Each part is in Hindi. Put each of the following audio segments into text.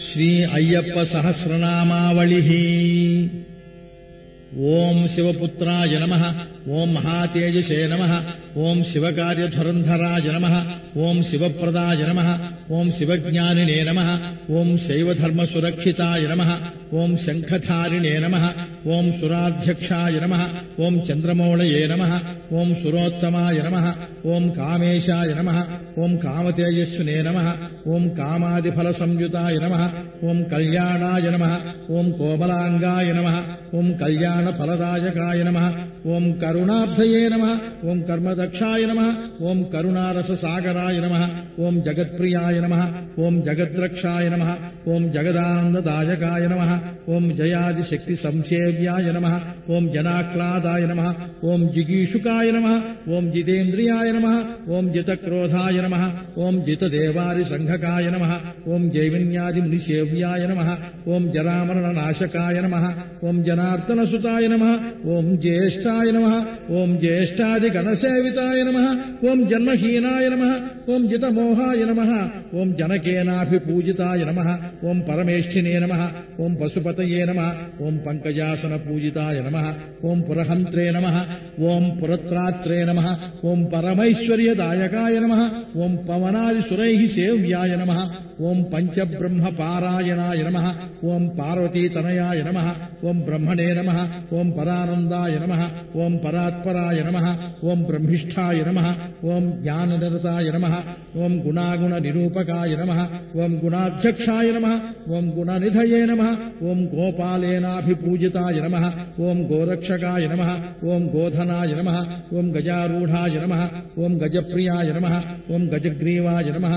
श्री अय्यप्पसहस्रनामावलिः ॐ शिवपुत्राय नमः। ॐ महातेजसे नमः। ఓం శివకార్యధురంధరాయ నమ ఓం శివప్రదాయ నమ ఓం శివజ్ఞానినే నమ ఓం శైవధర్మసురక్షితాయ నమ ఓం శంఖధారిణే నమ ఓం సురాధ్యక్షాయ నమ ఓం చంద్రమౌళయే నమ ఓం సురోత్తమాయ నమ ఓం కామేశాయ నమ ఓం కామతేజస్వినే నమ ఓం కామాదిఫల సంయుతాయ నమ ఓం కళ్యాణాయ నమ ఓం కోమలాంగాయ నమ ఓం కళ్యాణ ఫలదాయకాయ నమ ఓం కరుణాబ్ధయే నమ ఓం కర్మదక్షాయ दक्षाय नमः ओं करुणारससागराय नमः ओं जगत्प्रियाय नमः ओं जगद्रक्षाय नमः ओं जगदानन्ददायकाय नमः ओं जयादिशक्तिसंसेव्याय नमः ओं जनाक्लादाय नमः ओं जिगीषुकाय नमः जितेन्द्रियाय नमः ओं जितक्रोधाय नमः ओं जितदेवारिसङ्घकाय नमः ओं जैविन्यादिमुनिसेव्याय नमः ओं जरामरणनाशकाय नमः ओं जनार्दनसुताय नमः ओं ज्येष्ठाय नमः ओं ज्येष्ठादिगणसेवि य नमः ॐ जन्महीनाय नमः ॐ जितमोहाय नमः ॐ जनकेनाभिपूजिताय नमः ॐ परमेष्ठिने नमः ॐ पशुपतये नमः ॐ पङ्कजासनपूजिताय नमः ॐ पुरहन्त्रे नमः ॐ पुरत्रात्रे नमः ॐ परमैश्वर्यदायकाय नमः ॐ पवनादिसुरैः सेव्याय नमः ఓం పరమైశ్వర్యదాయకాయ నమ ఓం పవనాది సురై సేవ్యాయ నమ ఓం పంచబ్రహ్మ పారాయణాయ నమ ఓం పార్వతీతనయాయ నమ ఓం బ్రహ్మణే నమ ఓం పరానందాయ నమ ఓం పరాత్పరాయ నమ ఓం బ్రహ్మిష్ఠాయ నమ ఓం జ్ఞాననిరతాయ నమ ఓం గుణాగుణ నిరూపకాయ నమ ఓం గుణాధ్యక్షాయ నమ ఓం గుణనిధయే నమ ఓం గోపాలేనాభిపూజితాయ నమ ఓం గోరక్షకాయ నమ ఓం గోధనాయ నమ ఓం గజారూఢాయ నమ ఓం గజప్రియాయ నమ ఓం గజగ్రీవాయ నమ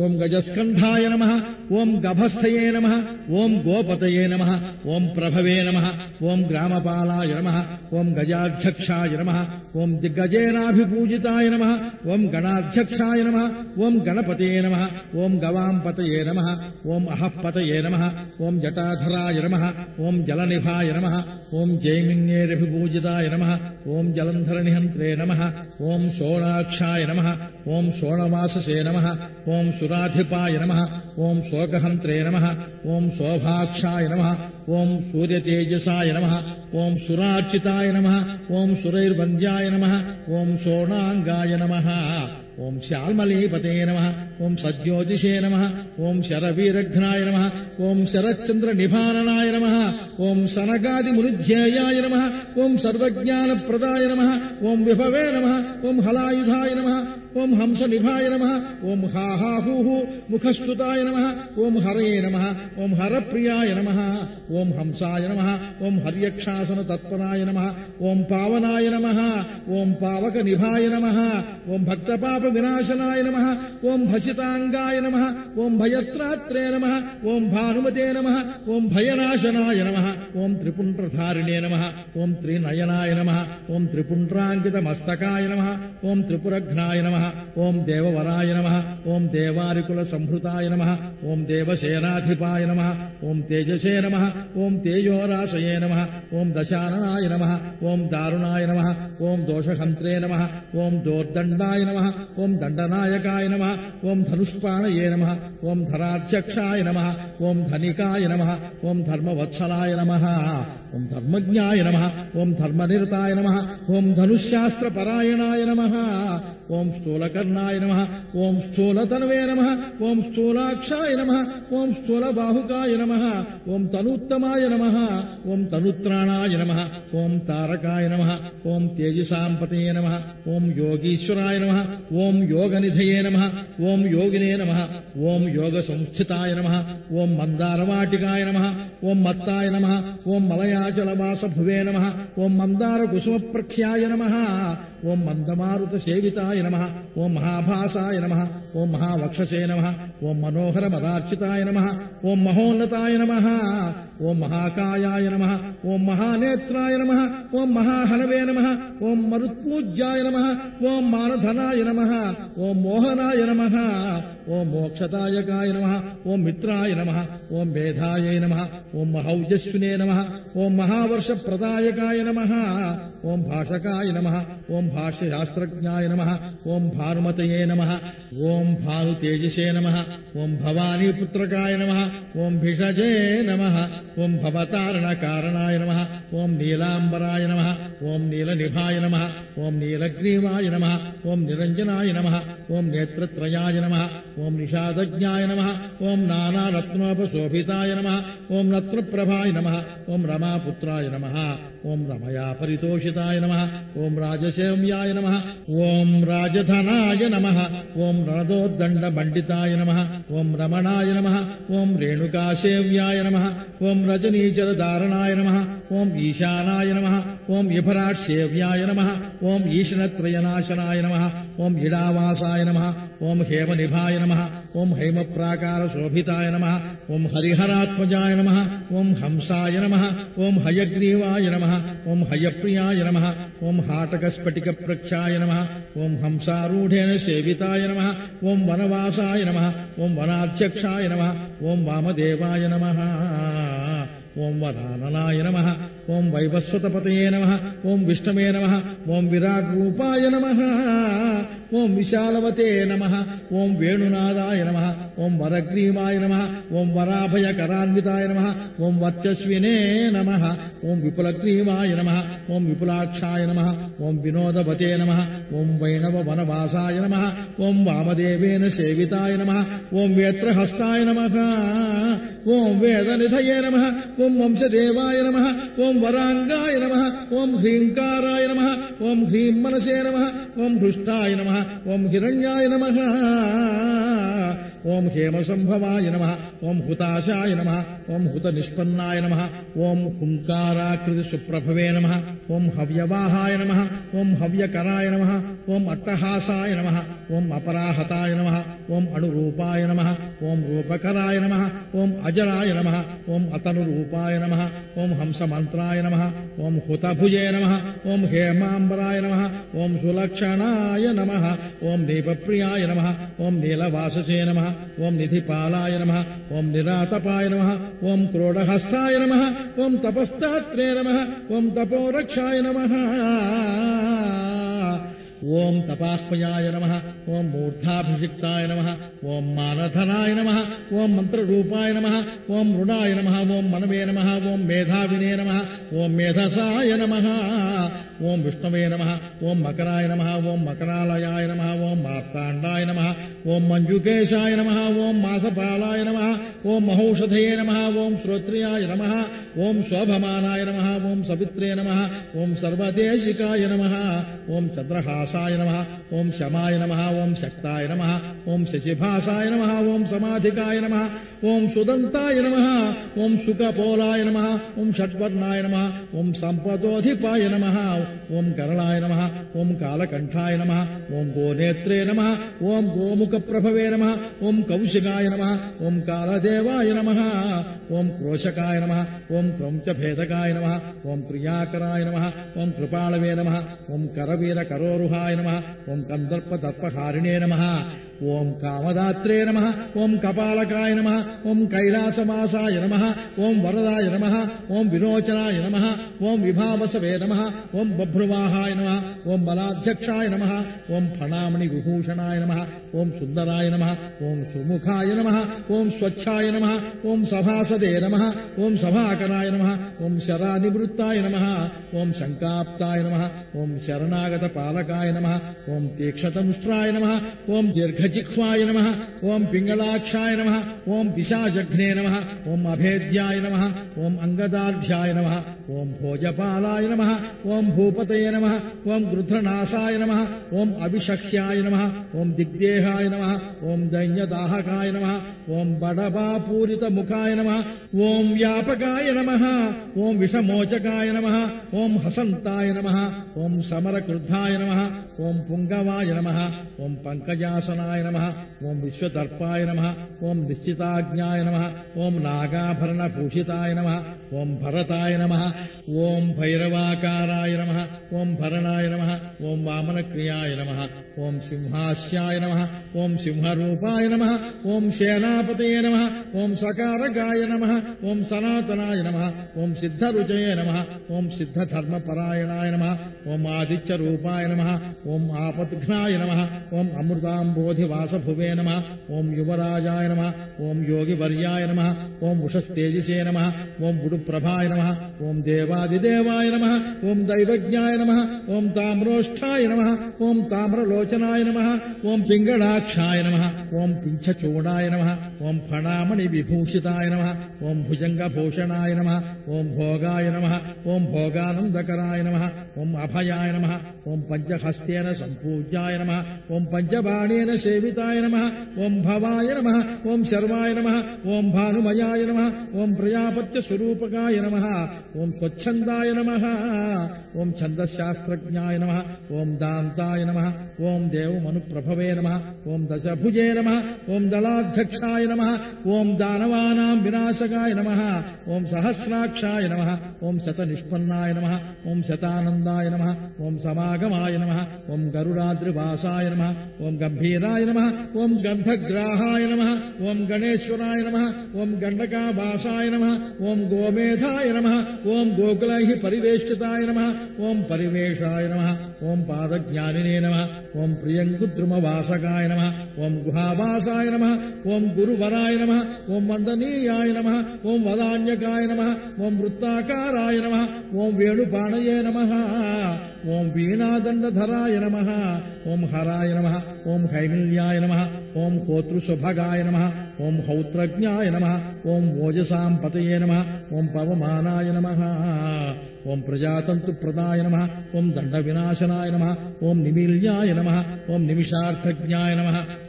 ओम् गजस्कन्धाय नमः ओम् गभस्थये नमः ओम् गोपतये नमः ओम् प्रभवे नमः ओम् ग्रामपालाय नमः ओम् गजाध्यक्षाय नमः ओम् दिग्गजेनाभिपूजिताय नमः ओम् गणाध्यक्षाय नमः ओम् गणपतये नमः ओम् अहप्पतये नमः ओम् अहःपतये नमः ओम् जटाधराय नमः ओम् जलनिभाय नमः ओम् जैमिन्येरभिपूजिताय नमः ओम् जलन्धरनिहन्त्रे नमः ओम् सोणाक्षाय नमः ओम् सोणवाससे नमः ओम् सुराधिपाय नमः। ॐ शोकहन्त्रे नमः। ॐ शोभाक्षाय नमः। ॐ सूर्यतेजसाय नमः। ॐ सुरार्चिताय नमः। ॐ सुरैर्वन्द्याय नमः। ॐ शोणाङ्गाय नमः। ओं श्याल्मलिपते नमः ओं सज्योतिषे नमः ओं शरवीरघ्नाय नमः ओं शरच्चन्द्रनिभाननाय नमः ओं शनकादिमुरुध्येयाय नमः ओं सर्वज्ञानप्रदाय नमः ओं विभवे नमः ओं हलायुधाय नमः ओं हंसनिभाय नमः ओं हाहाहुः मुखस्तुताय नमः ओं हरे नमः ओं हरप्रियाय नमः ओं हंसाय नमः ओं हर्यक्षासनतत्पराय नमः ओं पावनाय नमः ओं पावकनिभाय नमः ओं भक्तपाप विनाशनाय नम ओं भसिताङ्गाय नम ओं भयत्रात्रे नम ओं भानुमते नम ओं भयनाशनाय नम ओं त्रिपुण्ड्रधारिणे नम ओं त्रिनयनाय नम ओं त्रिपुण्ड्राङ्कितमस्तकाय नम ओं त्रिपुरघ्नाय नम ओं देववराय नम ओं देवारिकुलसंहृताय नम ओं देवसेनाधिपाय नम ओं तेजसे नम ओं तेजोराशये नम ओं दशाननाय नम ओं दारुणाय नम ओं दोषहंत्रे नम ओं दोर्दण्डाय नम ओम् दण्डनायकाय नमः ओम् धनुष्पाणये नमः ओम् धराध्यक्षाय नमः ओम् धनिकाय नमः ओम् धर्मवत्सलाय नमः ओम् धर्मज्ञाय नमः ओम् धर्मनिरताय नमः ओम् धनुःशास्त्रपरायणाय नमः ओम स्थूलकर्णाय नम ओम स्थूलतनवे नम ओम स्थूलाक्षाय नम ओम स्थूलबाहुकाय नम ओम तनुत्तमाय नम ओम तनुत्राणाय नम ओम तारकाय नम ओम तेजसापतये नम ओम योगीश्वराय नम ओम योगनिधये नम ओम योगिने नम ओम योग संस्थिताय नम ओम मंदारवाटिकाय नम ओम मत्ताय नम ओम मलयाचलवास भुवे नम ओम मंदार कुसुम प्रख्याय नम ఓం మందార కుసుమ ప్రఖ్యాయ నమ ఓం మందమారుత సేవితాయ నమ ఓం మహాభాసాయ నమ ఓం మహావక్షసే నమ ఓం మనోహర మదార్చితాయ నమ ఓం మహోన్నతాయ నమ ఓం మహాకాయాయ నమ ఓం మహానేత్రాయ నమ ఓం మహాహనవే నమ ఓం మరుత్పూజ్యాయ నమ ఓం మానధనాయ నమ ఓం మోహనాయ నమ ఓం మోక్షదాయకాయ నమ ఓం మిత్రాయ నమ ఓం మేధాయ నమ ఓం మహౌజస్వినే నమ ఓం మహావర్ష ప్రదాయకాయ నమ ఓం భాషకాయ నమ ఓం भाष्यशास्त्रज्ञाय नमः ओं भानुमतये नमः ओं भानुतेजसे नमः ओं भवानीपुत्रकाय नमः ओं भिषजे नमः ओं भवतारणकारणाय नमः ओम् नीलाम्बराय नमः ओं नीलनिभाय नमः ओं नीलग्रीवाय नमः ओं निरञ्जनाय नमः ओं नेत्रत्रयाय नमः ओं निषादज्ञाय नमः ओम् नानारत्नोपशोभिताय नमः ओं नत्रप्रभाय नमः ॐ रमापुत्राय नमः ओं रमया परितोषिताय नमः ओं राजश रणरम्याय नमः ॐ राजधनाय नमः ॐ रणदोद्दण्डपण्डिताय नमः ॐ रमणाय नमः ॐ रेणुकासेव्याय नमः ॐ रजनीचरधारणाय नमः ॐ ईशानाय नमः ॐ सेव्याय नमः ॐ ईशनत्रयनाशनाय नमः ॐ इडावासाय नमः ॐ हेमनिभाय नमः ॐ हैमप्राकारशोभिताय नमः ॐ हरिहरात्मजाय नमः ॐ हंसाय नमः ॐ हयग्रीवाय नमः ॐ हयप्रियाय नमः ॐ हाटकस्फटिक प्रक्षाय नमः। ॐ हंसारूढेन सेविताय नमः। ॐ वनवासाय नमः। ॐ वनाध्यक्षाय नमः। ॐ वामदेवाय नमः। ॐ वनामनाय नमः। ఓం వామదేవాయ నమ ఓం వరాననాయ నమ ఓం వైవస్వతపతయే నమ ఓం విష్ణవే నమ ఓం విరాట్ రూపాయ నమ ఓం విశాలవతే నమ ఓం వేణునాదాయ నమ ఓం వరగ్రీవాయ నమ ఓం వరాభయకరాన్వితాయ నమ ఓం వర్చస్వినే నమ ఓం విపులగ్రీవాయ నమ ఓం విపులాక్షాయ నమ ఓం వినోదవతే నమ ఓం వైణవ వనవాసాయ నమ ఓం వామదేవేన సేవితాయ నమ ఓం వేత్రహస్తాయ నమ ఓం వేదనిధయే నమ ఓం వంశదేవాయ నమ ఓం ஓம் வராங்காய நம ஓம் ஹ்ரீங்காராய நம ஓம் ஹ்ரீம் மனசே நம ஓம் ஹிருஷ்டாய நம ஓம் ஹிரண்யாய நம ஓம் ஹேமசம்பவாய நம ஓம் ஹுதாசாய நம ஓம் ஹுத நிஷ்பன்னாய நம ஓம் ஹுங்காராக்கிருதி சுப்பிரபவே நம ஓம் ஹவ்யவாஹாய நம ஓம் ஹவ்யகராய நம ஓம் அட்டஹாசாய நம ஓம் அபராஹதாய நம ஓம் அணுரூபாய நம ஓம் ரூபகராய நம ஓம் அஜராய நம ஓம் அத்தனுரூபாய நம ஓம் ஹம்சமந்திர ुतभुये नमः ॐ हुतभुजे नमः ॐ हेमाम्बराय नमः ॐ सुलक्षणाय नमः ॐ दीपप्रियाय नमः ॐ नीलवाससे नमः ॐ निधिपालाय नमः ॐ निरातपाय नमः ॐ क्रोडहस्ताय नमः ॐ तपस्तात्रे नमः ॐ तपोरक्षाय नमः ओम तपास्पयाय नमः ओम मूर्धाभिषिक्ताय नमः ओम मानधनाय नमः ओम मंत्र रूपाय नमः ओम मृणाय नमः ओम मनवे नमः ओम मेधाविने नमः ओम मेधसाय नमः ओम विष्णवे नमः ओम मकराय नमः ओम मकरालयाय नमः ओम मार्तांडाय नमः ओम मंजुकेशाय नमः ओम मासपालाय नमः ओम महौषधये नमः ओम श्रोत्रियाय नमः ओम स्वभमानाय नमः ओम सवित्रे नमः ओम सर्वदेशिकाय नमः ओम चंद्रहास शशिवत्साय नम ॐ शमाय नम ॐ शक्ताय नम ॐ शशिभासाय नमः ॐ समाधिकाय नमः ॐ सुदन्ताय नमः ॐ सुकपोलाय नमः ॐ षट्वर्णाय नमः ॐ सम्पदोधिपाय नमः ॐ करलाय नम ओं कालकण्ठाय नम ओं गोनेत्रे नमः ॐ गोमुखप्रभवे नमः ॐ कौशिकाय नमः ॐ कालदेवाय नम ओं क्रोशकाय नमः ॐ क्रौञ्चभेदकाय नमः ॐ क्रियाकराय नमः ॐ कृपालवे नमः ॐ करवीरकरोरुहा म् कन्दर्पदर्पहारिणे नमः। ఓం కామదాత్రే నమ ఓం కపాలకాయ నమ ఓం కైలాసవాసాయ నమ ఓం వరదాయ నమ ఓం విరోచనాయ నమ ఓం విభావసవే నమ ఓం బభ్రువాహాయ నమ ఓం బలాధ్యక్షాయ నమ ఓం ఫణామణి విభూషణాయ నమ ఓం సుందరాయ నమ ఓం సుముఖాయ నమ ఓం స్వచ్ఛాయ నమ ఓం సభాసదే నమ ఓం సభాకరాయ నమ ఓం శరానివృత్తాయ నమ ఓం శంకాప్తాయ నమ ఓం శరణాగత పాలకాయ నమ ఓం తీక్షతముష్ట్రాయ నమ ఓం जिक्वाय नमः ओम् पिङ्गलाक्षाय नमः ओम् पिशाचघ्ने नमः ओम् अभेद्याय नमः ओम् अङ्गदार्घ्याय नमः ओम् भोजपालाय नमः ओम् भूपतये नमः ओम् गृध्रनासाय नमः ओम् अविशख्याय नमः ओम् दिग्देहाय नमः ओम् दैन्यदाहकाय नमः ओम् बडबापूरितमुखाय नमः ओम् व्यापकाय नमः ओम् विषमोचकाय नमः ओम् हसन्ताय नमः ओम् समरक्रुद्धाय नमः ओम् पुङ्गवाय नमः ओम् पङ्कजासनाय விஸ்வரூபாய நம ஓம் விஸ்வதர்ப்பாய நம ஓம் நிச்சிதாஜாய நம ஓம் நாகாபரண பூஷிதாய நம ஓம் பரதாய நம ஓம் பைரவாக்காராய நம ஓம் பரணாய நம ஓம் வாமனக்கிரியாய நம ஓம் சிம்ஹாஸ்யாய நம ஓம் சிம்ஹரூபாய நம ஓம் சேனாபதயே நம ஓம் சகாரகாய நம ஓம் சனாதனாய நம ஓம் சித்தருஜயே நம ஓம் சித்ததர்மபராயணாய நம ஓம் ஆதித்யரூபாய நம ஓம் ஆபத்னாய நம ஓம் அமிர்தாம்போதி वासभुवे नम ओं युवराजाय नम ओं योगिवर्याय नम ओं उषस्तेजसे नम ओं उडुप्रभाय नम ओं देवादिदेवाय नम ओं दैवज्ञाय नम ओं ताम्रोष्ठाय नम ओं ताम्रलोचनाय नम ओं ॐ नम ओं ॐ नम ओं फणामणि विभूषिताय नम ओं भुजङ्गभूषणाय नम ओं भोगाय नम ओं भोगानंदकराय नम ओं अभयाय नम ओं पंचहस्तेन संपूज्याय नम ओं पंचबाणेन से सेविताय नम ओम भवाय नमः ओम शर्वाय नम ओम भानुमयाय नम ओं प्रजापत्य स्वरूपकाय नमः ओम स्वच्छंदाय नमः ओम छंदशास्त्रज्ञाय नमः ओम दांताय नमः ओम देवमनुप्रभवे नमः ओम दशभुजे नमः ओम दलाध्यक्षाय नमः ओम दानवानां विनाशकाय नम ओं सहस्राक्षा नम ओं शत निष्पन्नाय नम ओं शतानन्दाय नम ओं समागमाय नम ओं गरुडाद्रिवासाय नम ओम गंभीराय गणेशाय नमः ओम गंधग्राहाय नमः ओम गणेश्वराय नमः ओम गंडकाभासाय नमः ओम गोमेधाय नमः ओम गोकुलैः परिवेष्टिताय नमः ओम परिवेशाय नमः ओम पादज्ञानिने नमः ओम प्रियङ्कुद्रुमवासकाय नमः ओम गुहावासाय नमः ओम गुरुवराय नमः ओम वंदनीयाय नमः ओम वदान्यकाय नमः ओम वृत्ताकाराय नमः ओम वेणुपाणये नमः ओम वीणादण्डधराय नमः ओम हराय नमः ओम य नमः ॐ होतृसुभगाय नमः ॐ हौत्रज्ञाय नमः ॐ ओजसाम् पतये नमः ॐ पवमानाय नमः ओम प्रजातंतु प्रदाय नम ओम दंड विनाशनाय नम ओम निमील्याय नम ओम निमिषार्थज्ञाय नम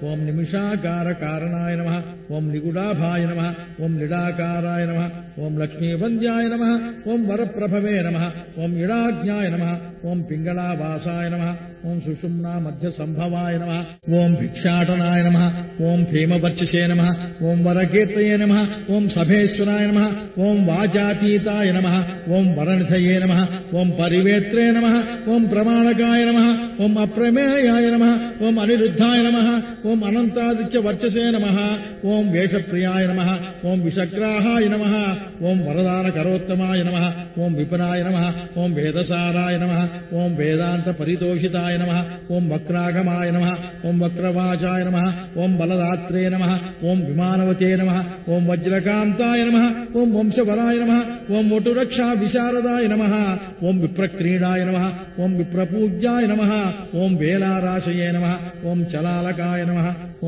ओम निमिषाकार कारणाय नम ओम निगुडाभाय नम ओम निडाकाराय नम ओम लक्ष्मीवंद्याय नम ओम वरप्रभवे नम ओम इडाज्ञाय नम ओम पिंगलावासाय नम ओम सुषुम्ना मध्य संभवाय नम ओम भिक्षाटनाय नम ओम भीमवर्चसे नम ओम वरकीर्तये नम ओम सभेश्वराय नम ओम वाचातीताय नम ओम वरणथय प्रमाणकाय नमः ओम परिवेत्रे नमः ओम प्रमाणकाय नमः ओम अप्रमेयाय नमः ओम अनिरुद्धाय नमः ओम अनंतादित्य वर्चसे नमः ओम वेशप्रियाय नमः ओम विषग्राहाय नमः ओम वरदान करोत्तमाय नमः ओम विपनाय नमः ओम वेदसाराय नमः ओम वेदांत परितोषिताय नमः ओम वक्रागमाय नमः ओम वक्रवाचाय नमः ओम बलदात्रे नमः ओम विमानवते नमः ओम वज्रकांताय नमः ओम वंशवराय नमः ओम वटुरक्षा विशारदाय नम ओं विप्रक्रीडाय नम ओं विप्रपूज्याय नम ओम वेलाराशये नम ओम चलालकाय नम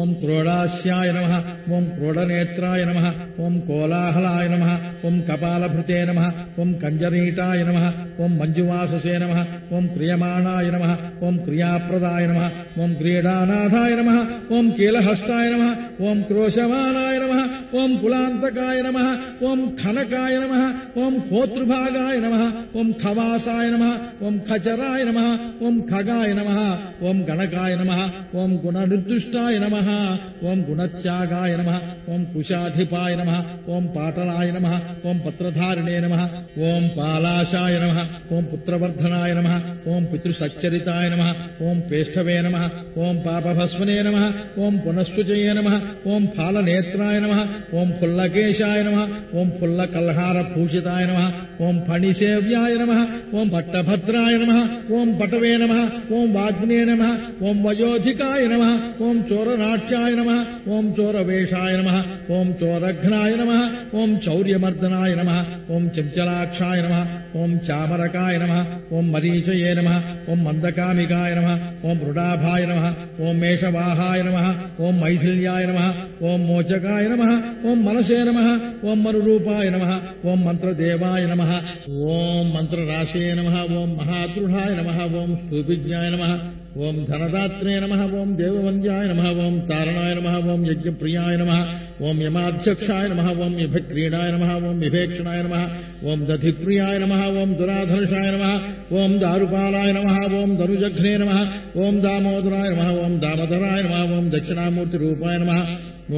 ओम क्रोड़ाश्याय नम ओम क्रोडनेत्राय नम ओम कोलाहलाय नम ओम कपालभृते नम ओं कंजनीटा नम ओं मंजुवाससे नम ओम क्रियमाणाय नम ओं क्रियाप्रदाय नम ओं क्रीडानाथाय नम ओम कीलहस्ताय नम ओम क्रोशमानाय नम ओम कुलांतकाय नम ओम खनकाय नम ओम होतृभागाय नमः ओम खवासाय नमः ओम खचराय नमः ओम खगाय नमः ओम गणकाय नमः ओम गुणनिर्दुष्टाय नमः ओम गुणत्यागाय नमः ओम कुशाधिपाय नमः ओम पाटलाय नमः ओम पत्रधारिणे नमः ओम पालाशाय नमः ओम पुत्रवर्धनाय नमः ओम पितृसच्चरिताय नमः ओम पेष्ठवे नमः ओम पापभस्मने नमः ओम पुनस्वचये नमः ओम फालनेत्राय नमः ओम फुल्लकेशाय नमः ओम फुल्लकल्हारभूषिताय नमः ओम फणिसेव वायव्याय नम ओम पट्टभद्राय नम ओं पटवे नम ओम वाग्ने नम ओम वयोधिकाय नम ओम चोरनाट्याय नम ओं चोरवेशाय नम ओम चोरघ्नाय नम ओं चौर्यमर्दनाय नम ओं चंचलाक्षाय नम ओम चामरकाय नम ओम मरीचये नम ओं मंदकामिकाय नम ओम मृडाभाय नम ओम मेषवाहाय नम ओम मैथिल्याय नम ओम मोचकाय नम ओम मनसे नम ओम मरुरूपाय नम ओम मंत्रदेवाय नम ओम म् मन्त्रराशये नमः वोम् महादृढाय नमः वोम् स्तूपिज्ञाय नमः। ఓం ధనదాత్రే నమ ఓం దేవవంద్యాయ నమ ఓం తారణాయ నమ ఓం యజ్ఞప్రియాయ నమ ఓం యమాధ్యక్షాయ నమ ఓం యభక్రీడాయ నమ ఓం విభేక్షణాయ నమ ఓం దధిప్రియాయ నమ ఓం దురాధర్షాయ నమ ఓం దారుపాలాయ నమ ఓం ధనుజఘ్నే నమ ఓం దామోదరాయ నమ ఓం దామోదరాయ నమ ఓం దక్షిణామూర్తి రూపాయ నమ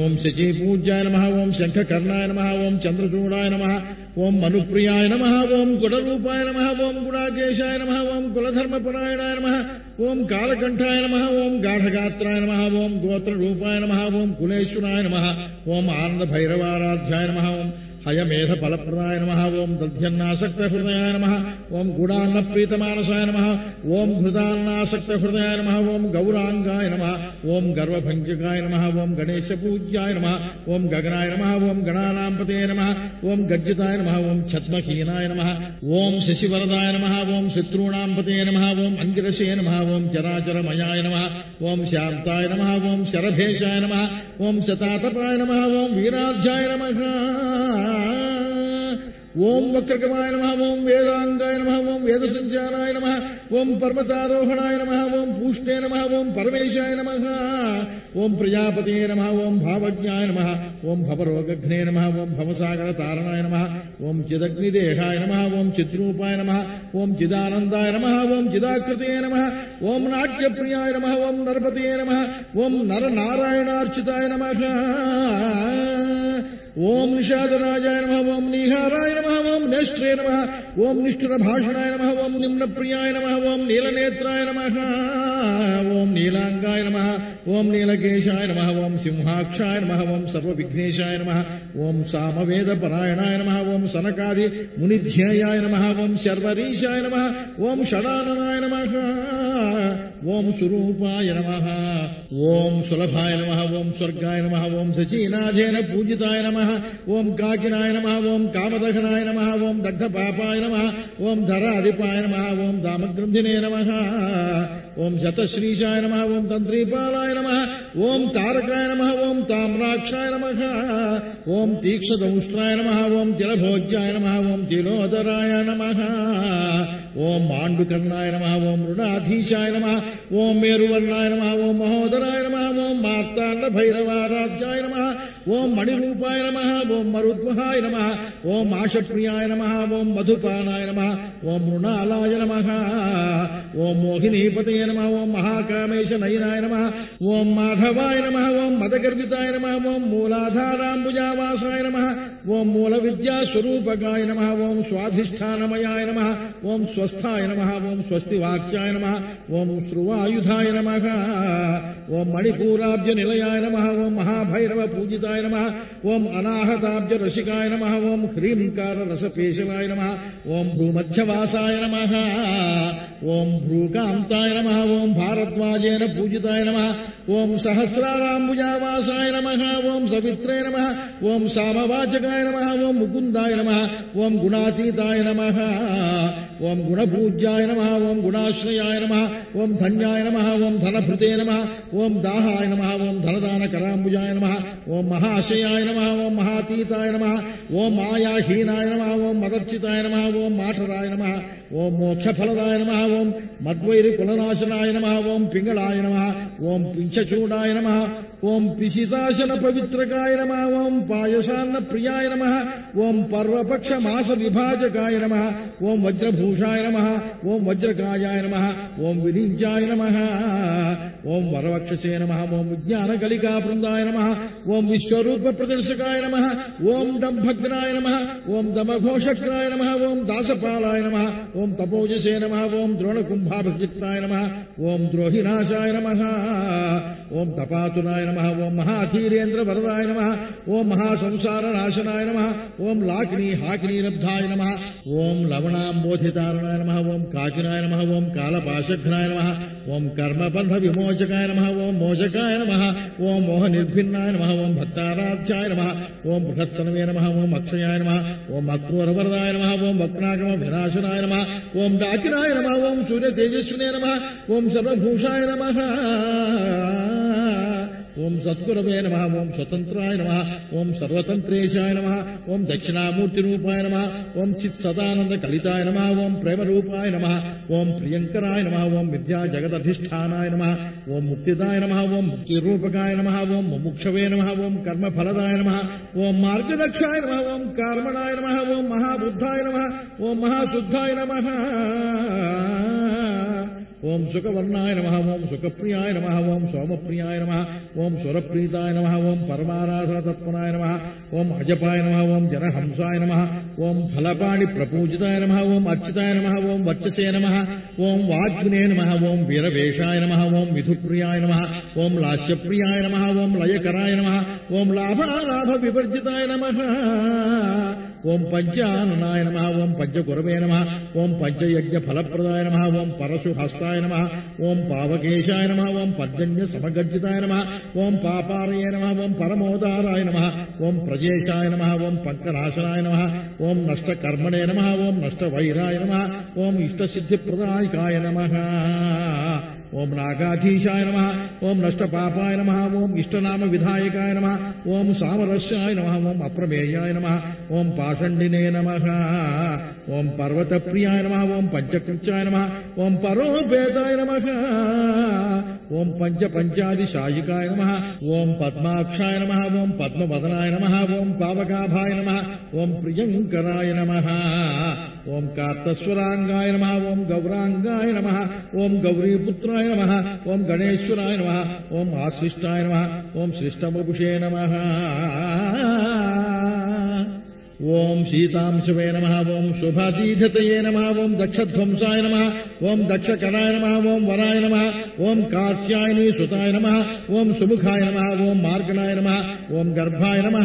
ఓం శచీపూజ్యాయ నమ ఓం శంఖకర్ణాయ నమ ఓం చంద్రచూడాయ నమ ఓం మనుప్రియాయ నమ ఓం గుణరూపాయ నమ ఓం గుణాకేశాయ నమ ఓం కులధర్మపరాయణాయ నమ ओम कालकंठाय नम, ओम गाढ़गात्राय नम, ओम गोत्र रूपाय नम, ओम कुलेश्वराय नम, ओम आनंद भैरवाराध्याय नम, ओम హయమేధ ఫలప్రదాయ నమ ఓం దధ్యన్నాసక్త హృదయాయ నమ ఓం గుడాన్న ప్రీతమానసాయ నమ ఓం హృదాన్నాసక్త హృదయాయ నమ ఓం గౌరాంగాయ నమ ఓం గర్వభంజకాయ నమ ఓం గణేశ పూజ్యాయ నమ ఓం గగనాయ నమ ఓం గణానాంపతే నమ ఓం గర్జితాయ నమ ఓం ఛద్మహీనాయ నమ ఓం శశివరదాయ నమ ఓం శత్రూణాంపతే నమ ఓం అంగిరసే నమ ఓం చరాచరమయాయ నమ ఓం శాంతాయ నమ ఓం శరభేషాయ నమ ఓం శతాతపాయ నమ ఓం వీరాధ్యాయ నమ ओम वक्रकमाय नमः ओम वेदांगाय नमः ओम वेदसंज्ञानाय नमः ओम पर्वतारोहणाय नमः ओम पूष्णे नमः ओम परमेशाय नमः ओम प्रजापते नमः ओम भावज्ञाय नमः ओम भवरोगघ्ने नमः ओम भवसागर तारणाय नमः ओम चिदग्निदेहाय नमः ओम चित्रूपाय नमः ओम चिदानंदाय नमः ओम चिदाकृते नमः ओम नाट्यप्रियाय नमः ओम नरपते नमः ओम नरनारायणार्चिताय नमः ओम निषादराजाय नमः ओम निहाराय नमः ओम नेष्ट्रे नमः ओम निष्ठुरभाषणाय नमः ओम निम्न प्रियाय नमः ओम नील नेत्राय नमः ओम नीलांगाय नमः ओम नीलकेशाय नमः ओम सिंहाक्षाय नमः ओम सर्वविघ्नेशाय नमः ओम सामवेदपरायणाय नमः ओम सनकादि मुनिध्येयाय नमः ओम शर्वरीशाय नमः ओम षडाननाय नमः ओम स्वरूपाय नमः ओम सुलभाय नमः ओम स्वर्गाय नमः ओम सचीनाधेन पूजिताय नमः ओम काकिनाय नम ओं कामदहनाय ओम दग्ध दग्धपापाय नम ओम धराधिपाय नम ओं दामग्रंथिने नम ओम शतश्रीशाय नम ओम तंत्रीपालाय नम ओं तारकाय नम ओम ताम्राक्षाय नम ओं तीक्षदंष्ट्राय नम ओं तिलभोज्याय नम ओम तिलोदराय नम ओम मांडुकर्णाय नम ओम मृणाधीशाय नम ओम मेरुवर्णाय नम ओम महोदराय नम ओं मार्तांड भैरवाराध्याय नम ओम मणिरूपाय नम ओम मरुद्वहाय नम ओम आशप्रियाय नम ओम मधुपानाय नम ओम मृणालाय नम ओम मोहिनीपत नम ओम महाकामेश नयनाय नम ओम माधवाय नम ओम मदगर्भिताय नम ओम मूलाधाराम्बुजावासाय नमः ओम मूलविद्यास्वरूपकाय नम ओम स्वाधिष्ठानमयाय नम ओम स्वस्थाय नमः ओम स्वस्तिवाक्याय नम ओम श्रुवायुधाय नम ओम मणिपूराब्ज निलयाय नम ओम महाभैरव पूजिताय रसिकाय नमः ओम अनाहताब्ज रसिकाय नमः ओम ह्रीमकार रस पेशवाय नमः ओम भ्रूमध्यवासाय नमः ओम भ्रूकांताय नमः ओम भारद्वाजेन पूजिताय नमः ओम सहस्राराम्बुजावासाय नमः ओम सवित्रे नमः ओम सामवाचकाय नमः ओम मुकुंदाय नमः ओम गुणातीताय नमः ओम गुणपूज्याय नमः ओम गुणाश्रयाय नमः ओम धन्याय नमः ओम धनभृते नमः ओम दाहाय नमः ओम धनदानकराम्बुजाय नमः ओम महा आशयाय नम ओम महातीताय नमः ओम मायाहीनाय नम ओम मदर्चिताय नम ओम माठराय नमः। ओम मोक्ष फलदाय नमः ओम मद्वैर कुलनाशनाय नमः ओम पिंगलाय नमः ओम पिंचचूडाय नमः ओम पिशिताशन पवित्रकाय नमः ओम पायसान्न प्रियाय नमः ओम पर्वपक्ष मास विभाजकाय नमः ओम वज्रभूषाय नमः ओम वज्रकायाय नमः ओम विरिञ्चाय नमः ओम वरवक्षसे नमः ओम ज्ञानकलिका वृन्दाय नमः ओम विश्वरूप प्रदर्शकाय नमः ओम दम्भग्नाय नमः ओम दमघोषग्नाय नमः ओम दासपालाय नमः ओम तपोजसे नम ओं द्रोणकुंभाभिषिक्ताय नम ओं द्रोहिनाशाय नम ओं तपातुनाय नम ओं महाधीरेन्द्र वरदाय नम ओं महासंसार नाशनाय नम ओं लाकिनी हाकिनी लब्धाय नम ओं लवणाबोधितारणाय नम ओं काकिनाय नम ओं कालपाशघ्नाय नम ओं कर्मबंध विमोचकाय नम ओं मोचकाय नम ओं मोह निर्भिन्नाय नम ओं भक्ताराध्याय नम ओं बृहत्तनमे नम ओं अक्षयाय नम ओं अक्रूरवरदाय नम ओं वक्नाक्रम विनाशनाय नम ओम डाकिनाय नमः ओम सूर्य तेजस्विने नमः ओम सर्वभूषाय नमः। ओम सत्गुरवे नम ओं स्वतंत्राय नम ओं सर्वतंत्रेशाय नम ओं दक्षिणामूर्ति नम ओं चित कलिताय नम ओम प्रेम रूपाय नम ओम प्रियंकराय नम ओम विद्या जगत नम ओं मुक्तिदाय नम ओम मुक्ति रूपकाय नम ओम मुमुक्षवे नम ओं कर्म फलदाय नम ओम मार्गदक्षाय नम ओम कर्मणाय नम ओम महाबुद्धाय नम ओम महाशुद्धाय नम ओम सुखवर्णाय नमः ओम सुखप्रियाय नमः ओम सोमप्रियाय नमः ओम सुरप्रीताय नमः ओम परमाराधन तत्पनाय नमः ओम अजपाय नमः ओम जनहंसाय नमः ओम फलपाणि प्रपूजिताय नमः ओम अर्चिताय नमः ओम वर्चसे नमः ओम वाग्ने नमः ओम वीरवेशाय नमः ओम विधुप्रियाय नमः ओम लास्यप्रियाय नमः ओम लयकराय नमः ओम लाभालाभ विवर्जिताय नमः ओम पंच आननाय नम ओम पंचकुरवे नम ओम पंचयज्ञ फलप्रदाय नम परशु हस्ताय नम ओं पावकेशाय नम ओं पर्जन्य समगर्जिताय नम ओं पापारय नम ओं परमोदाराय नम ओं प्रजेशाय नम ओं पंकनाशनाय नम ओम नष्टकर्मणे नम ओम नष्टवैराय नम ओं ओम इष्टसिद्धिप्रदायकाय नम ओम नागाधीशाय नमः ओम नष्टपापाय नमः ओम इष्टनाम विधायकाय नमः ओम सामरस्याय नमः ओम अप्रमेयाय नमः ओम पाषंडिने नमः ओम पर्वतप्रियाय नमः ओम पंचकृत्याय नमः ओम परोपेताय नमः ओम पंच पंचादिशायिकाय नमः ओम पद्माक्षाय नमः ओम पद्मवदनाय नमः ओम पावकाभाय नमः ओम प्रियंकराय नमः ओम कार्तस्वरांगाय नमः ओम गौरांगाय नमः ओम गौरीपुत्राय य नमः। ॐ गणेश्वराय नमः। ॐ आशिष्टाय नमः। ॐ सृष्टमुषे नमः। ओम सीतांशवे नम ओं शुभातीधतये नम ओं दक्षध्वंसाय नम ओं दक्षकलाय नम ओं वराय नम ओं कायनी सुताय नम ओं सुमुखाय नम ओं मार्गणाय नम ओं गर्भाय नम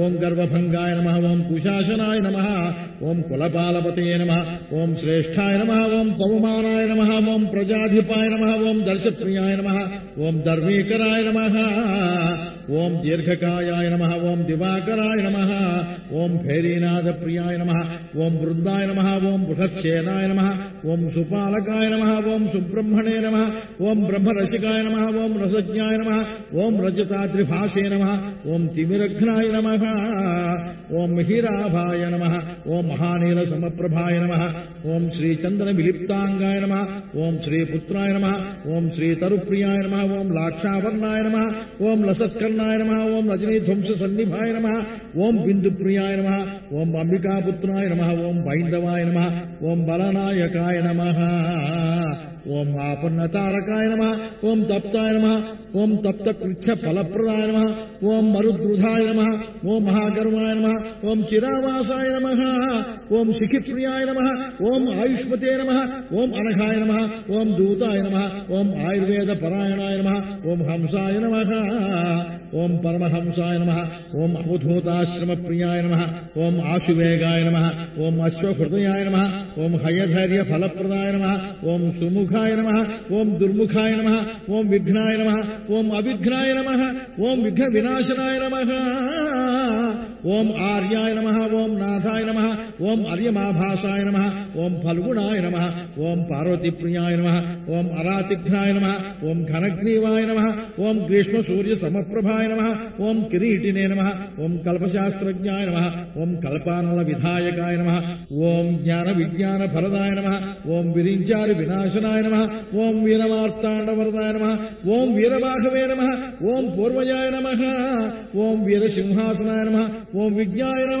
ओं गर्भभंगाय नम ओं कुशासनाय नम ओं कुलपालपतये नम ओं श्रेष्ठाय नम ओं पवमानाय नम ओं प्रजाधिपाय नम ओं दर्शप्रियाय नम ओं दर्वीकराय नम ओं दीर्घकायाय नम ओं दिवाकराय नम ओम भैरीनाथ प्रियाय नम ओम वृंदाय नम ओम बृहत्सेनाय नम ओम सुपालकाय नम ओम सुब्रह्मणे नम ओम ब्रह्मरसिकाय नम ओम रसज्ञाय नम ओम रजताद्रिभाषे नम ओम तिमिरघ्नाय नम ओम हिराभाय नम ओम महानील समप्रभाय नम ओम श्रीचंद्र विलिप्तांगाय नम ओम श्रीपुत्राय नम ओम श्रीतरुप्रियाय नम ओम लाक्षावर्णाय नम ओम लसत्कर्णाय नम ओम रजनी ध्वंस सन्निभाय नम ओम बिंदु वायुपुत्र्याय नमः ओम अंबिकापुत्राय नमः ओम वैंदवाय नमः ओम बलनायकाय नमः ओम आपन्नताय नम ओम तप्ताय नम ओम फल प्रदाय नम ओम मरुद्रुधाय नम ओम महागर्वाय नम ओम चिरावासाय नम ओम शिखिप्रियाय नम ओम आयुष्मते नम ओम अनघाय नम ओम दूताय नम ओम आयुर्वेद परायणाय नमः ओम हंसाय नम ओम परमहंसाय नम ओम अवधूताश्रम प्रियाय नम ओम आशुवेगाय नम ओम अश्वहृदयाय नम ओम हयधैर्य फलप्रदाय नम ओम सुमुख दुर्मुखाय नमः। ओम् दुर्मुखाय नमः। ओम् विघ्नाय नमः। ओम् अविघ्नाय नमः। ओम् विघ्नविनाशनाय नमः। ओम् आर्याय नमः। ओम् नाथाय नमः। ஓம் அரியமாபாசாய நம ஓம் பல்குணாய நம ஓம் பார்வதி பிரியாய நம ஓம் அராதிக்னாய நம ஓம் கனக்ரீவாய நம ஓம் கிரீஷ்ம சூரிய சமப்பிரபாய நம ஓம் கிரீட்டினே நம ஓம் கல்பசாஸ்திரஜாய நம ஓம் கல்பானல விதாயகாய நம ஓம் ஞான விஜான பரதாய நம ஓம் விரிஞ்சாறு விநாசனாய நம ஓம் வீரமார்த்தாண்டவரதாய நம ஓம் வீரமாகவே நம ஓம் பூர்வஜாய நம ஓம் வீரசிம்ஹாசனாய நம ஓம் விஜயாய நம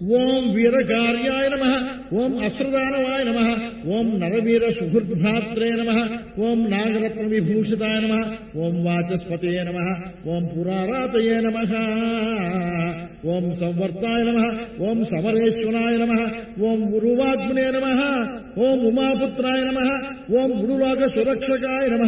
ओम वीर कार्याय नम ओम अस्त्रदानवाय नम ओम नरवीर सुहृद्भ्रात्रे नम ओम नागरत्न विभूषिताय नम ओम वाचस्पत नम ओम पुरारातये नम ओम संवर्ताय नम ओम समरेश्वराय नम ओम उरुवाग्ने नम ओम उमापुत्राय नम ओम उरुराग सुरक्षकाय नम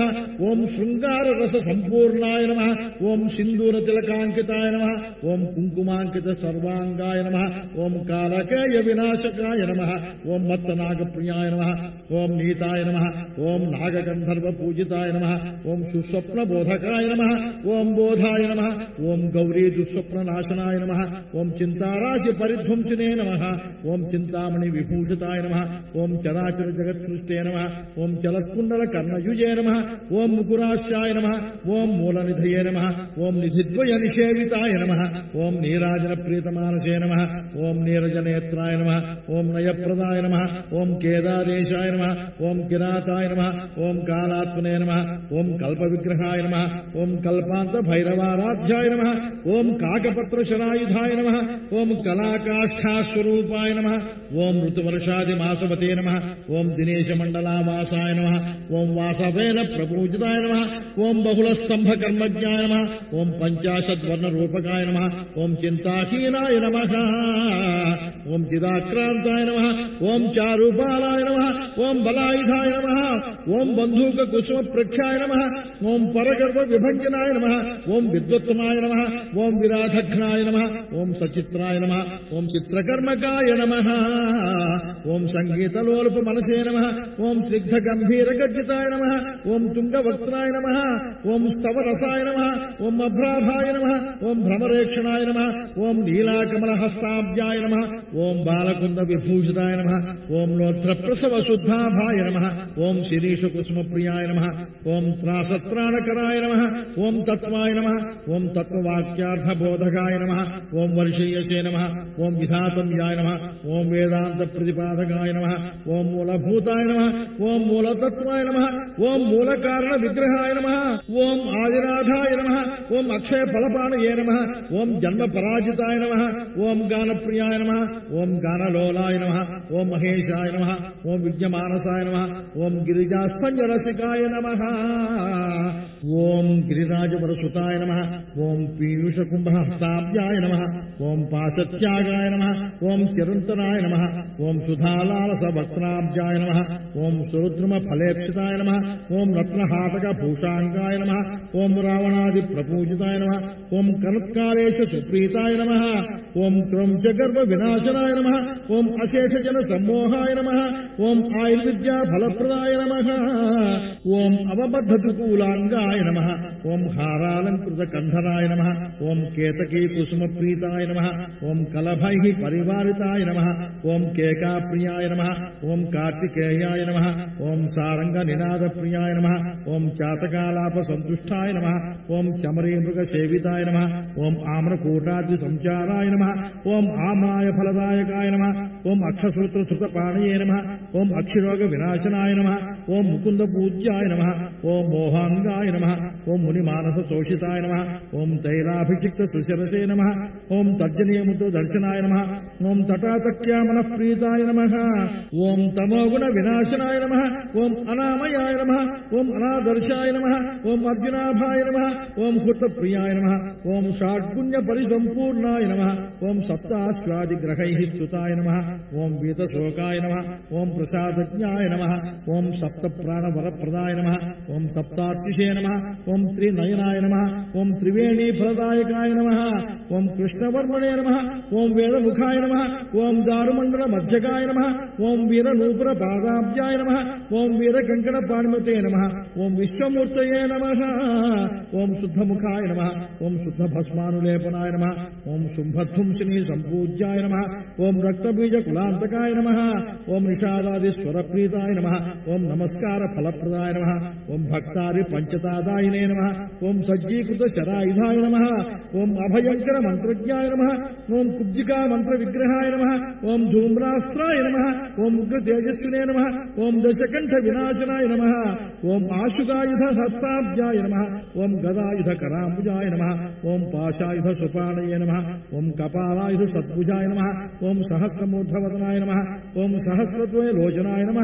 ओम श्रृंगार रस संपूर्णाय नम ओम सिंदूर तिलकांकिताय नम ओम कुंकुमांकित सर्वांगाय नम ओम कालकय विनाशकाय नम ओम मत प्रियाय नम ओम नीताय नम ओम नाग गंधर्व पूजिताय नम ओम सुस्वप्न बोधकाय नम ओम बोधाय नम ओम गौरी दुस्वप्न नाशनाय नम ओम चिंताराशि परिध्वंसिने नम ओम चिंतामणि विभूषिताय नम ओम चराचर जगत सृष्टे ओं ओम चलत्कुंडल कर्णयुजे नम ओम मुकुराशाय नम ओम मूल निधये नम ओम निधिद्वय निषेविताय नम ओम नीराजन प्रीतमानसे नम ओम ओम नीरजनेत्राय नम ओम नयप्रदाय नम ओम केदारेशाय नम ओम किराताय नम ओम कालात्मने नम ओम कल्प विग्रहाय नम ओम कल्पांत भैरवाराध्याय नम ओम काकपत्र शरायुधाय नम ओम कलाकाष्ठास्वरूपाय नम ओम ऋतुवर्षादि मासवते नम ओम दिनेश मंडलावासा नम ओम वासवेन प्रपूजिताय नम ओम बहुलस्तंभ कर्मज्ञाय नम ओम पंचाशद्वर्ण रूपकाय नम ओम चिंताहीनाय नमः ओम चिदाक्रांताय नमः ओम चारुपालाय नमः ओम बलायुधाय नमः ओम बंधुक कुसुम प्रख्याय नमः ओम परगर्भ विभंजनाय नमः ओम विद्वत्तमाय नमः ओम विराधघ्नाय नमः ओम सचित्राय नमः ओम चित्रकर्मकाय नमः ओम संगीतलोल्प मनसे नमः ओम स्निग्ध गंभीर गर्जिताय नमः ओम तुंग वक्त्राय नमः ओम स्तव रसाय नमः ओम अभ्राभाय नमः ओम भ्रमरेक्षणाय नमः ओम नीलाकमल हस्ताब्जाय प्रसवाय नमः ओम बालकुंद विभूषिताय नमः ओम लोत्र प्रसव शुद्धाभाय नमः ओम शिरीष कुसुम प्रियाय नमः ओम त्रासत्राणकराय नमः ओम तत्वाय नमः ओम तत्ववाक्यार्थ बोधकाय नमः ओम वर्षीयसे नमः ओम विधातव्याय नमः ओम वेदांत प्रतिपादकाय नमः ओम मूलभूताय नमः ओम मूलतत्वाय नमः ओम मूलकारण विग्रहाय नमः ओम आदिनाथाय नमः ओम अक्षय फलपाणये नमः ओम जन्म पराजिताय नमः ओम गान प्रिय सूर्याय नम ओम गानलोलाय नमः ओम महेशाय नमः ओम विज्ञमानसाय नम ओम गिरिजास्तंजरसिकाय नम ओम गिरिराजवरसुताय नम ओं पीयूषकुम्भहस्ताभ्याय नम ओम पाशत्यागाय नमः ओम चिरन्तनाय नमः ओम नम नमः ओम सुरुद्रमफलेक्षिताय नमः ओम रत्नहाटकभूषाङ्गाय नमः ओम रावणादिप्रपूजिताय नम ओम कनत्कालेश सुप्रीताय नमः ओम क्रौञ्चगर् सर्व विनाशनाय नमः ओम अशेष जन सम्मोहाय नमः ओम आयुर्विद्या फल प्रदाय नम ओम अवबद्ध दुकूलांगाय नम ओम हारालंकृत कंधराय नम ओम केतकी कुसुम प्रीताय नम ओम कलभ परिवारताय नम ओम केका प्रियाय नम ओम कार्तिकेयाय नम ओम सारंग निनाद प्रियाय नम ओम चातकालाप संतुष्टाय नम ओम चमरी मृग सेताय नम ओम आम्रकूटाद्रि संचाराय नम ओम महामाय फलदायक नम ओं अक्षसूत्र श्रुतपाणये नम ओं अक्षिरोग विनाशनाय नम ओं मुकुंद पूज्याय नम ओं मोहांगाय नम ओं मुनिमानस तोषिताय नम ओं तैलाभिषिक्त सुशरसे नम ओं तर्जनीय मुद्र दर्शनाय नम ओं तटातक्या मन प्रीताय नम ओं तमोगुण विनाशनाय नम ओं अनामयाय नम ओं अनादर्शाय नम ओं अर्जुनाभाय नम ओं हृत प्रियाय नम ओं षाड्गुण्य परिसंपूर्णाय नम ओं सप्ताश विश्वादिग्रहैः स्तुताय नमः ॐ वीतशोकाय नमः ॐ प्रसादज्ञाय नमः ॐ सप्तप्राणवरप्रदाय नमः ॐ सप्तार्तिषे नमः ॐ त्रिनयनाय नमः ॐ त्रिवेणीफलदायकाय नमः ॐ कृष्णवर्मणे नमः ॐ वेदमुखाय नमः ॐ दारुमण्डलमध्यकाय नमः ॐ वीरनूपुरपादाब्जाय नमः ॐ वीरकङ्कणपाणिमते नमः ॐ विश्वमूर्तये नमः ॐ शुद्धमुखाय नमः ॐ शुद्धभस्मानुलेपनाय नमः ॐ शुम्भध्वंसिनी सम्पूज्य य नमः ओं रक्तबीजकुलान्तकाय नमः ओम् निषादादिस्वरप्रीताय नमः ओम् नमस्कार फलप्रदाय नमः ओं भक्तादि पञ्चतादायने नमः ओं सज्जीकृत शरायुधाय नमः ओम् अभयङ्कर मन्त्रज्ञाय नमः विग्रहाय नमः ओं धूम्रास्त्राय नमः ओम् उग्र तेजस्विने नमः ओं दश विनाशनाय नमः ओम् आशुकायुध हस्ताब् नमः ओं गदायुध कराम्बुजाय नमः ओं पाषायुध सुफाय नमः ओं कपालायुध सत् भुजाय नम। ओं सहस्रमूर्धवदनाय नम। ओं सहस्रद्वय लोचनाय ओं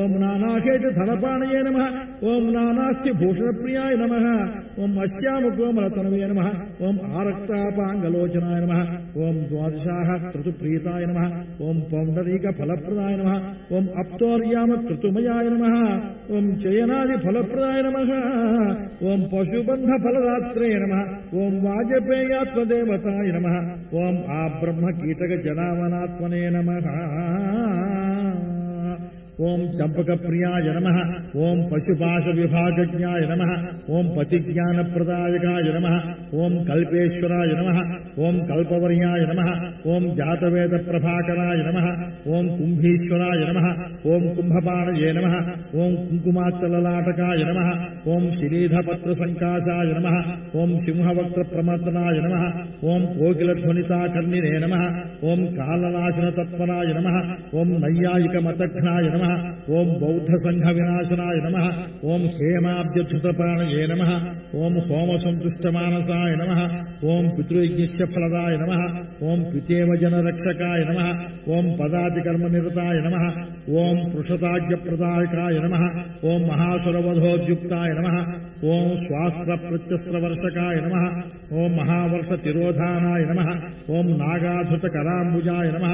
ओम नानाखेज धनपाणये नम। ओम नानास्थि भूषणप्रियाय नम। ओम अस्यामुकोमल तनवे नम। ओम आरक्तापांगलोचनाय नम। ओम द्वादशाह क्रतुप्रीताय नम। ओम पौंडरीक फलप्रदाय नम। ओम अप्तोर्याम क्रतुमयाय नम। ओम चयनादि फलप्रदाय नम। ओम पशुबंध फलदात्रे नम। ओम वाजपेयात्मदेवताय नम। ओम आब्रह्म कीटक जनावनात्मने नमः। ओम् चम्पकप्रियाय नमः ओम् पशुपाशविभागज्ञाय नमः ओम् पतिज्ञानप्रदायकाय नमः ओम् कल्पेश्वराय नमः ओम् कल्पवर्याय नमः ओम् जातवेदप्रभाकराय नमः ओम् कुम्भीश्वराय नमः ओम् कुम्भपाणये नमः ओम् कुङ्कुमात्तललाटकाय नमः ओम् शिलीधपत्रसङ्काशाय नमः ओम् सिंहवक्त्रप्रमर्दनाय नमः ओम् कोकिलध्वनिताकर्णिने नमः ओम् कालनाशनतत्पराय नमः ओम् नैयायिकमतघ्नाय नमः ఓం సింహవక్త్ర ప్రమర్దనాయ నమ ఓం కోకిలధ్వనితాకర్ణినే నమ ఓం కాలనాశన తత్పరాయ నమ ఓం నైయాయిక మతఘ్నాయ నమ ఓం బౌద్ధ సంఘ వినాశనాయ నమ ఓం హేమాబ్జధృతపాణయే నమ ఓం హోమ సంతుష్టమానసాయ నమ ఓం పితృయజ్ఞస్య ఫలదాయ నమ ఓం పితేవ జన రక్షకాయ నమ ఓం పదాతికర్మ నిరతాయ నమ ఓం పృషతాజ్ఞప్రదాయకాయ నమ ఓం మహాసురవధోద్యుక్తాయ నమ ఓం స్వాస్త్ర ప్రత్యస్త్రవర్షకాయ నమ ఓం మహావర్ష తిరోధానాయ నమ ఓం నాగాధృత కరాంబుజాయ నమ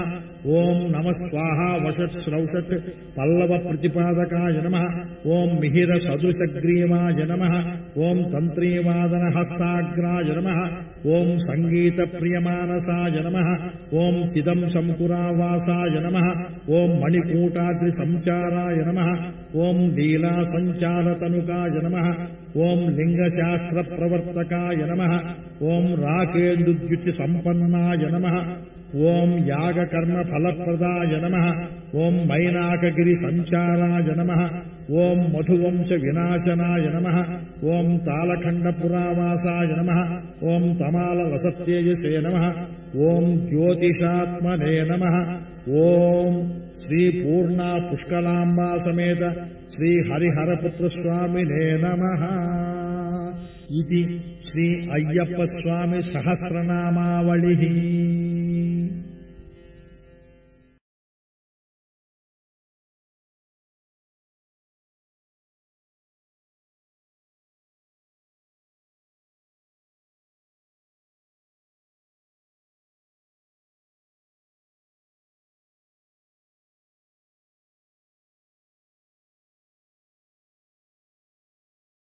ఓం నమ స్వాహా వషట్ శ్రౌషట్ పల్లవ पल्लवप्रतिपादका नमः। ओम् मिहिरसदृशग्रीमा नमः। ओम् तन्त्रीवादनहस्ताग्रा नमः। ओम् सङ्गीतप्रियमानसा शङ्कुरावासाय नमः। ओम् मणिकूटाद्रिसञ्चाराय नमः। ओम् लीलासञ्चारतनुका नमः। ओम् लिङ्गशास्त्रप्रवर्तकाय नमः। ओम् राकेन्दुद्युतिसम्पन्नाय नमः। ओम् यागकर्मफलप्रदाय नमः ओम् मैनाकगिरिसञ्चाराय नमः ओम् मधुवंशविनाशनाय नमः ओम् तालखण्डपुरावासाय नमः ओम् तमालवसतेजसे नमः ओम् ज्योतिषात्मने नमः ओम् श्रीपूर्णा पुष्कलाम्बा समेत श्रीहरिहरपुत्रस्वामिने नमः इति श्री अय्यप्पस्वामिसहस्रनामावलिः